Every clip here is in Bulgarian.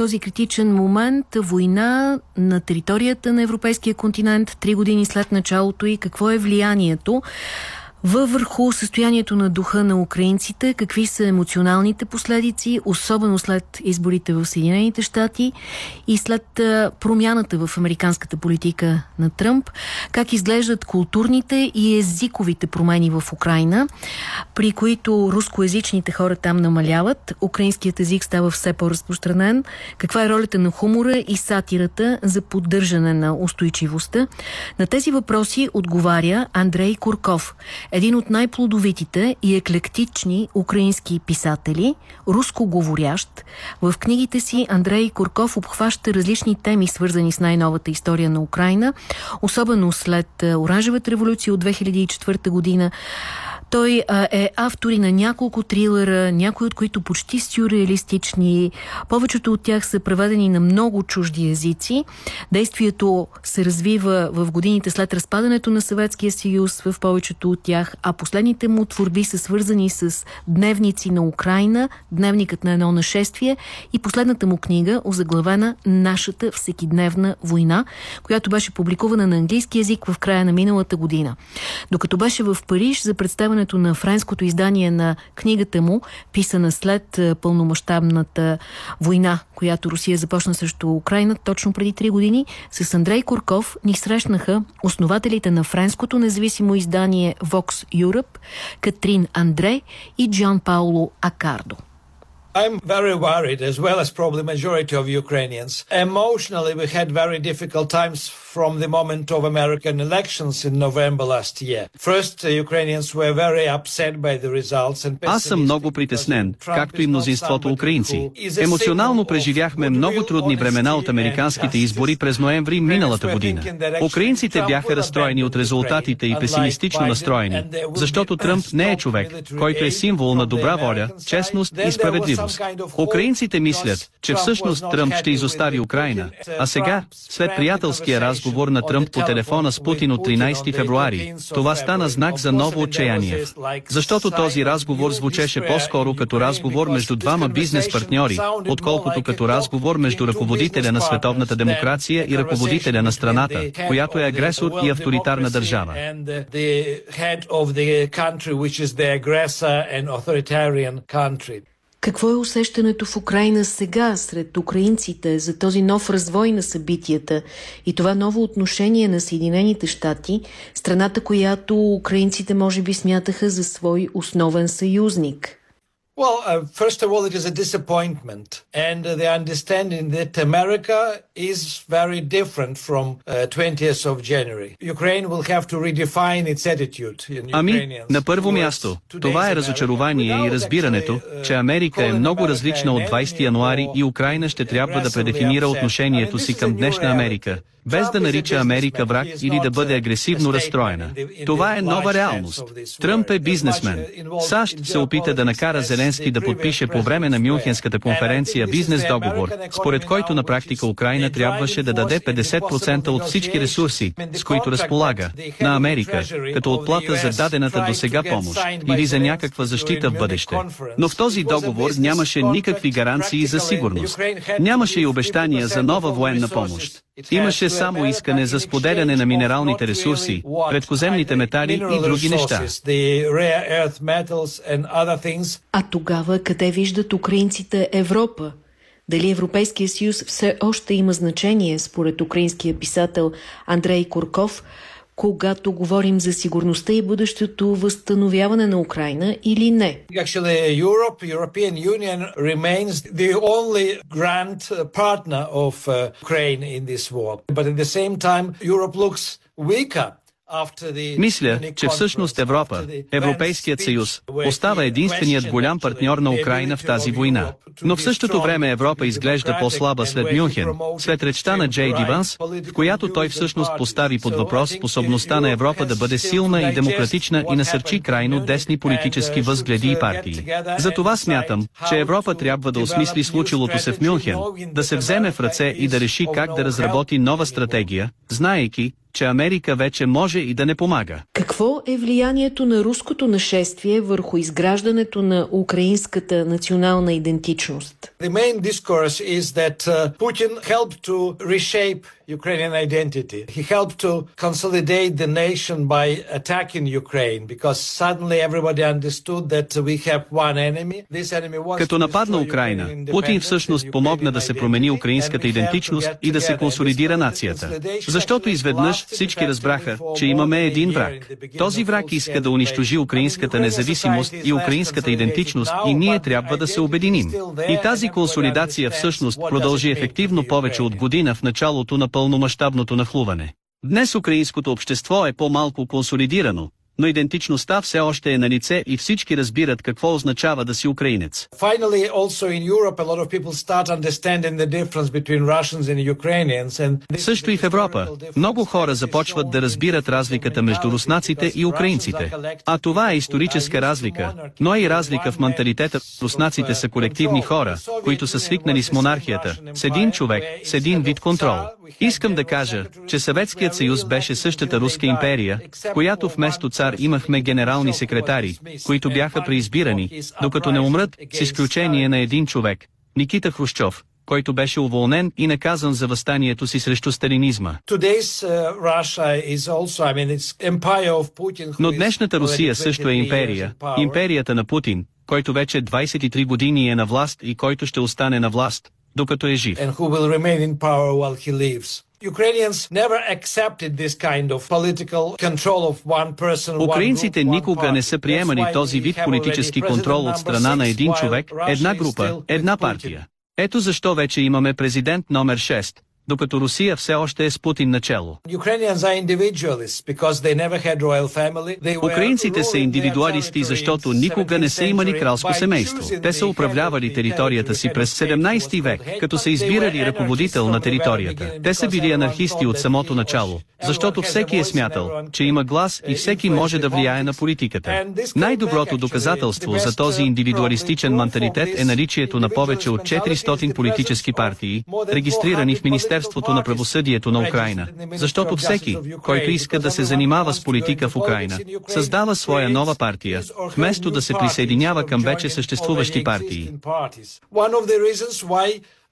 този критичен момент война на територията на европейския континент, три години след началото и какво е влиянието във върху състоянието на духа на украинците, какви са емоционалните последици, особено след изборите в Съединените щати и след промяната в американската политика на Тръмп, как изглеждат културните и езиковите промени в Украина, при които рускоязичните хора там намаляват, украинският език става все по-разпространен, каква е ролята на хумора и сатирата за поддържане на устойчивостта. На тези въпроси отговаря Андрей Курков, един от най-плодовитите и еклектични украински писатели, рускоговорящ. В книгите си Андрей Курков обхваща различни теми, свързани с най-новата история на Украина, особено след е, Оранжевата революция от 2004 година, той а, е автор на няколко трилера, някои от които почти сюрреалистични. Повечето от тях са преведени на много чужди езици. Действието се развива в годините след разпадането на Съветския съюз в повечето от тях, а последните му творби са свързани с дневници на Украина, дневникът на едно нашествие и последната му книга, озаглавена Нашата всекидневна война, която беше публикувана на английски язик в края на миналата година. Докато беше в Париж за представяне публикуването на френското издание на книгата му, писана след е, пълномащабната война, която Русия започна срещу Украина точно преди 3 години, с Андрей Курков ни срещнаха основателите на френското независимо издание Vox Europe, Катрин Андре и Джон Пауло Акардо. I'm very worried, as well as probably majority of Ukrainians. Emotionally, we had very difficult times from the moment of American elections in November last year. First, Ukrainians were very upset by the results and Аз съм много притеснен, както и мнозинството украинци. Емоционално преживяхме много трудни времена от американските избори през ноември миналата година. Украинците бяха разстроени от резултатите и песимистично настроени, защото Тръмп не е човек, който е символ на добра воля, честност и справедливост справедливост. Украинците мислят, че всъщност Тръмп ще изостави Украина. А сега, след приятелския разговор на Тръмп по телефона с Путин от 13 февруари, това стана знак за ново отчаяние. Защото този разговор звучеше по-скоро като разговор между двама бизнес партньори, отколкото като разговор между ръководителя на световната демокрация и ръководителя на страната, която е агресор и авторитарна държава. Какво е усещането в Украина сега сред украинците за този нов развой на събитията и това ново отношение на Съединените щати, страната, която украинците може би смятаха за свой основен съюзник? Well, uh, first of all, it is a disappointment, and uh, the understanding that America is very different from uh, 20th of January. Ukraine will have to redefine its attitude in Ами, на първо място, това е разочарование и разбирането, uh, че Америка е много различна от 20 януари и Украина ще трябва да предефинира отношението си към днешна Америка, без да нарича Америка враг или да бъде агресивно разстроена. Това е нова реалност. Тръмп е бизнесмен. САЩ се опита да накара Зеленски да подпише по време на Мюнхенската конференция бизнес договор, според който на практика Украина трябваше да даде 50% от всички ресурси, с които разполага, на Америка, като отплата за дадената до сега помощ или за някаква защита в бъдеще. Но в този договор нямаше никакви гаранции за сигурност. Нямаше и обещания за нова военна помощ. Имаше само искане за споделяне на минералните ресурси, редкоземните метали и други неща. А тогава къде виждат украинците Европа? Дали Европейския съюз все още има значение, според украинския писател Андрей Курков, когато говорим за сигурността и бъдещето възстановяване на Украина или не? Actually, Europe, European Union remains the only grand partner of uh, Ukraine in this war. But at the same time, Europe looks weaker мисля, че всъщност Европа, Европейският съюз, остава единственият голям партньор на Украина в тази война. Но в същото време Европа изглежда по-слаба след Мюнхен, след речта на Джей Диванс, в която той всъщност постави под въпрос способността на Европа да бъде силна и демократична и насърчи крайно десни политически възгледи и партии. Затова смятам, че Европа трябва да осмисли случилото се в Мюнхен, да се вземе в ръце и да реши как да разработи нова стратегия, знаейки, че Америка вече може и да не помага. Какво е влиянието на руското нашествие върху изграждането на украинската национална идентичност? The main discourse is that uh, Putin helped to reshape Ukrainian identity. He helped to consolidate the nation by attacking Ukraine because suddenly everybody understood that we have one enemy. This enemy was Като нападна Украина, Путин всъщност помогна да се промени украинската идентичност и да се консолидира нацията. Защото изведнъж всички разбраха, че имаме един враг. Този враг иска да унищожи украинската независимост и украинската идентичност и ние трябва да се обединим. И тази консолидация всъщност продължи ефективно повече от година в началото на пълномащабното нахлуване. Днес украинското общество е по-малко консолидирано, но идентичността все още е на лице и всички разбират какво означава да си украинец. Също и в Европа, много хора започват да разбират разликата между руснаците и украинците. А това е историческа разлика, но и разлика в менталитета. Руснаците са колективни хора, които са свикнали с монархията, с един човек, с един вид контрол. Искам да кажа, че Съветският съюз беше същата руска империя, в която вместо цар имахме генерални секретари, които бяха преизбирани, докато не умрат, с изключение на един човек, Никита Хрущов, който беше уволнен и наказан за възстанието си срещу сталинизма. Но днешната Русия също е империя, империята на Путин, който вече 23 години е на власт и който ще остане на власт, докато е жив. Украинците никога не са приемали този вид политически контрол от страна на един човек, една група, една партия. Ето защо вече имаме президент номер 6, докато Русия все още е с Путин начало. Украинците са индивидуалисти, защото никога не са имали кралско семейство. Те са управлявали територията си през 17 век, като са избирали ръководител на територията. Те са били анархисти от самото начало, защото всеки е смятал, че има глас и всеки може да влияе на политиката. Най-доброто доказателство за този индивидуалистичен менталитет е наличието на повече от 400 политически партии, регистрирани в Министерството Министерството на правосъдието на Украина, защото всеки, който иска да се занимава с политика в Украина, създава своя нова партия, вместо да се присъединява към вече съществуващи партии.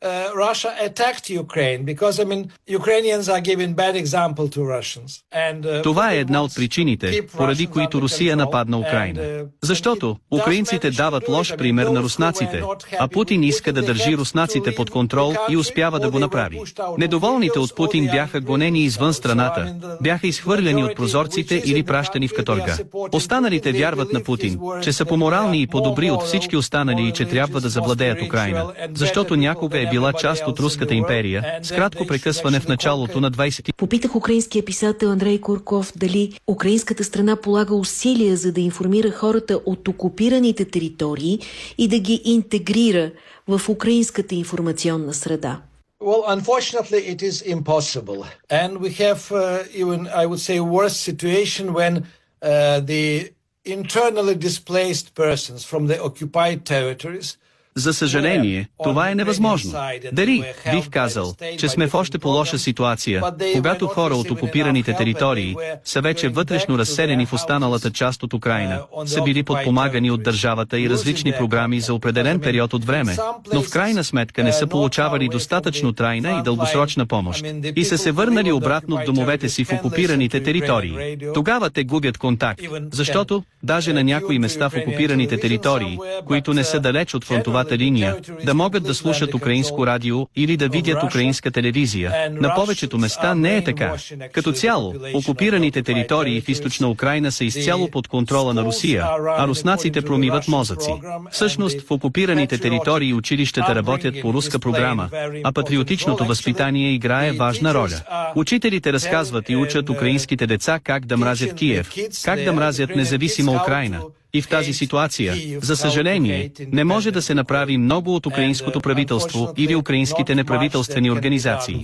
Uh, Russia attacked Ukraine because I mean Ukrainians are giving bad example to Russians. And, uh, Това е една от причините, поради които Русия нападна Украина. Uh, Защото украинците дават лош пример на руснаците, а Путин иска да държи руснаците под контрол и успява да го направи. Недоволните от Путин бяха гонени извън страната, бяха изхвърляни от прозорците или пращани в каторга. Останалите вярват на Путин, че са поморални и по-добри от всички останали и че трябва да завладеят Украина, защото някога е била част от Руската империя, с кратко прекъсване в началото на 20 Попитах украинския писател Андрей Курков дали украинската страна полага усилия за да информира хората от окупираните територии и да ги интегрира в украинската информационна среда. Well, unfortunately, it is impossible. And we have uh, even, I would say, worse situation when uh, the internally displaced persons from the occupied territories За съжаление, това е невъзможно. Дали, бих казал, че сме в още по-лоша ситуация, когато хора от окупираните територии са вече вътрешно разселени в останалата част от Украина, са били подпомагани от държавата и различни програми за определен период от време, но в крайна сметка не са получавали достатъчно трайна и дългосрочна помощ и са се върнали обратно в домовете си в окупираните територии. Тогава те губят контакт, защото, даже на някои места в окупираните територии, които не са далеч от фронтовата фронтовата линия, да могат да слушат украинско радио или да видят украинска телевизия. На повечето места не е така. Като цяло, окупираните територии в източна Украина са изцяло под контрола на Русия, а руснаците промиват мозъци. Всъщност, в окупираните територии училищата работят по руска програма, а патриотичното възпитание играе важна роля. Учителите разказват и учат украинските деца как да мразят Киев, как да мразят независима Украина, И в тази ситуация, за съжаление, не може да се направи много от украинското правителство или украинските неправителствени организации.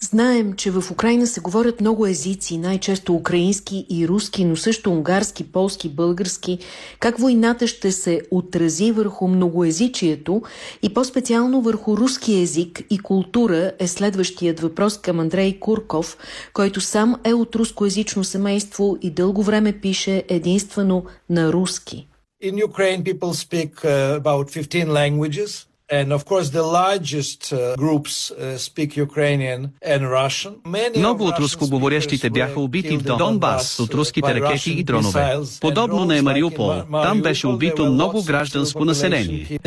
Знаем, че в Украина се говорят много езици, най-често украински и руски, но също унгарски, полски, български. Как войната ще се отрази върху многоезичието и по-специално върху руски език и култура е следващият въпрос към Андрей Курков, който сам е от рускоязично семейство и дълго време пише единствено на руски. In Ukraine people speak uh, about 15 languages. And of course the largest groups speak Ukrainian and Russian. Many Много от рускоговорящите бяха убити в Донбас от руските ракети и дронове. Подобно на Мариупол, там беше убито много гражданско население.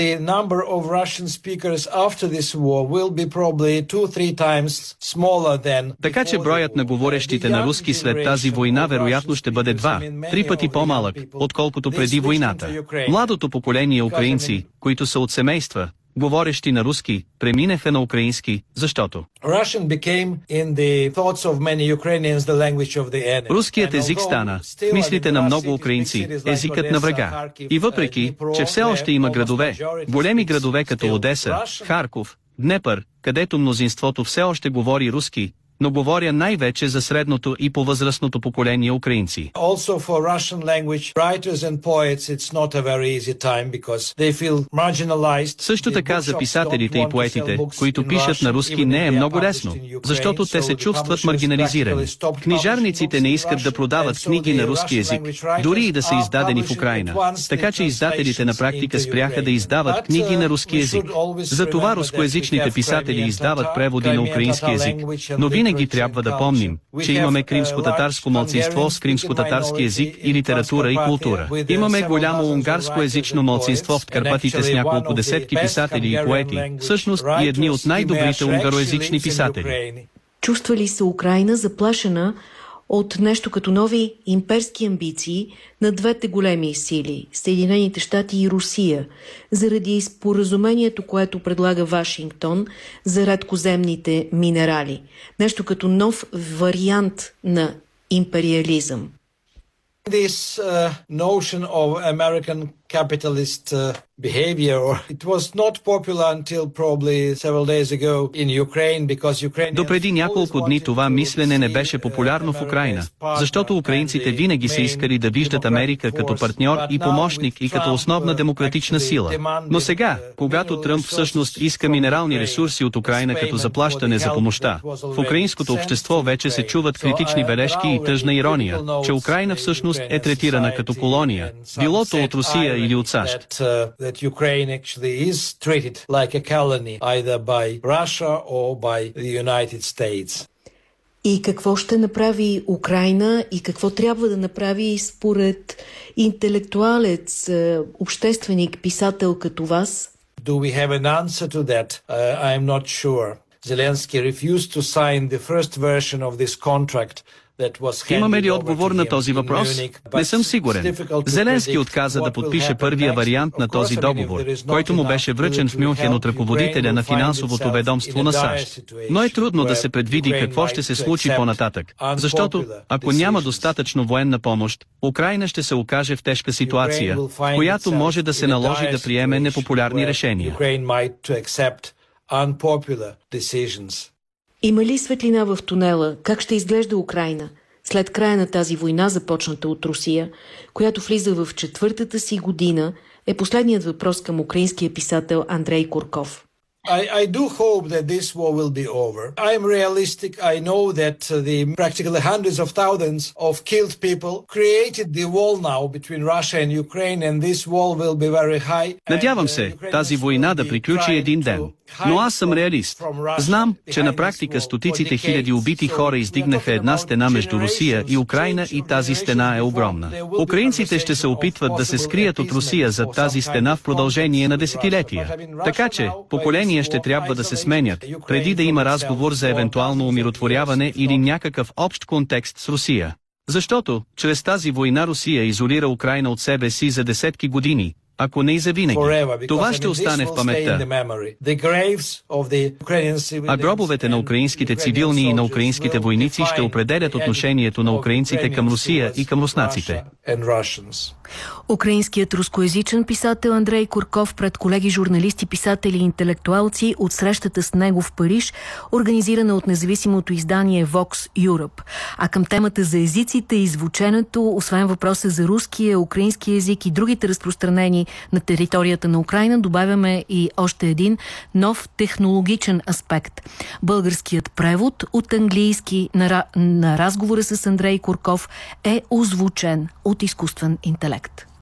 Така че броят на говорещите на руски след тази война вероятно ще бъде два, три пъти по-малък, отколкото преди войната. Младото поколение украинци, които са от семейства, говорещи на руски, преминеха на украински, защото Руският език стана, в мислите на много украинци, езикът на врага. И въпреки, че все още има градове, големи градове като Одеса, Харков, Днепър, където мнозинството все още говори руски, но говоря най-вече за средното и по-възрастното поколение украинци. Също така за писателите и поетите, които пишат на руски не е много лесно, защото те се чувстват маргинализирани. Книжарниците не искат да продават книги на руски язик, дори и да са издадени в Украина. Така че издателите на практика спряха да издават книги на руски язик. Затова рускоязичните писатели издават преводи на украински язик, но винаги винаги трябва да помним, че имаме кримско-татарско мълцинство с кримско-татарски език и литература и култура. Имаме голямо унгарско-езично мълцинство в Карпатите с няколко десетки писатели и поети, всъщност и едни от най-добрите унгароязични писатели. Чувства ли се Украина заплашена от нещо като нови имперски амбиции на двете големи сили – Съединените щати и Русия, заради споразумението, което предлага Вашингтон за редкоземните минерали. Нещо като нов вариант на империализъм. This uh, notion of American capitalist uh, behavior or it was not popular until probably several days ago in Ukraine because Ukraine До преди няколко дни това мислене не беше популярно в Украина, защото украинците винаги са искали да виждат Америка като партньор и помощник и като основна демократична сила. Но сега, когато Тръмп всъщност иска минерални ресурси от Украина като заплащане за помощта, в украинското общество вече се чуват критични бележки и тъжна ирония, че Украина всъщност е третирана като колония, билото от Русия или от САЩ. И какво ще направи Украина и какво трябва да направи според интелектуалец, е, общественик, писател като вас? Do we have an answer to that? Uh, I am not sure. Zelensky refused to sign the first version of this contract Имаме ли отговор на този въпрос? Не съм сигурен. Зеленски отказа да подпише първия вариант на този договор, който му беше връчен в Мюнхен от ръководителя на финансовото ведомство на САЩ. Но е трудно да се предвиди какво ще се случи по-нататък, защото, ако няма достатъчно военна помощ, Украина ще се окаже в тежка ситуация, в която може да се наложи да приеме непопулярни решения. Има ли светлина в тунела? Как ще изглежда Украина? След края на тази война, започната от Русия, която влиза в четвъртата си година, е последният въпрос към украинския писател Андрей Курков. I, I do hope that this war will be over. I am realistic. I know that uh, the practically hundreds of thousands of killed people created the wall now between Russia and Ukraine and this wall will be very high. Надявам се тази война да приключи един ден. Но аз съм реалист. Знам, че на практика стотиците хиляди убити хора издигнаха една стена между Русия и Украина и тази стена е огромна. Украинците ще се опитват да се скрият от Русия зад тази стена в продължение на десетилетия. Така че, поколение решения ще трябва да се сменят, преди да има разговор за евентуално умиротворяване или някакъв общ контекст с Русия. Защото, чрез тази война Русия изолира Украина от себе си за десетки години, ако не и завинаги. Това ще остане в паметта. А гробовете на украинските цивилни и на украинските войници ще определят отношението на украинците към Русия и към руснаците. Украинският рускоязичен писател Андрей Курков пред колеги журналисти, писатели и интелектуалци от срещата с него в Париж, организирана от независимото издание Vox Europe. А към темата за езиците и звученето, освен въпроса за руския, украински език и другите разпространени на територията на Украина, добавяме и още един нов технологичен аспект. Българският превод от английски на, на разговора с Андрей Курков е озвучен от изкуствен интелект.